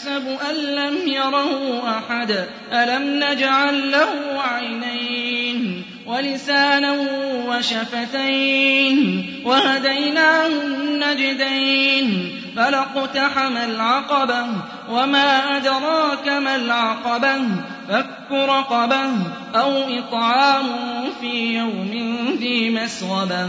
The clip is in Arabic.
أيحسب أن لم يره أحد. ألم نجعل له عينين ولسانا وشفتين وهديناه النجدين فلاقتحم العقبة وما أدراك ما العقبة فك رقبة أو إطعام في يوم ذي مسغبة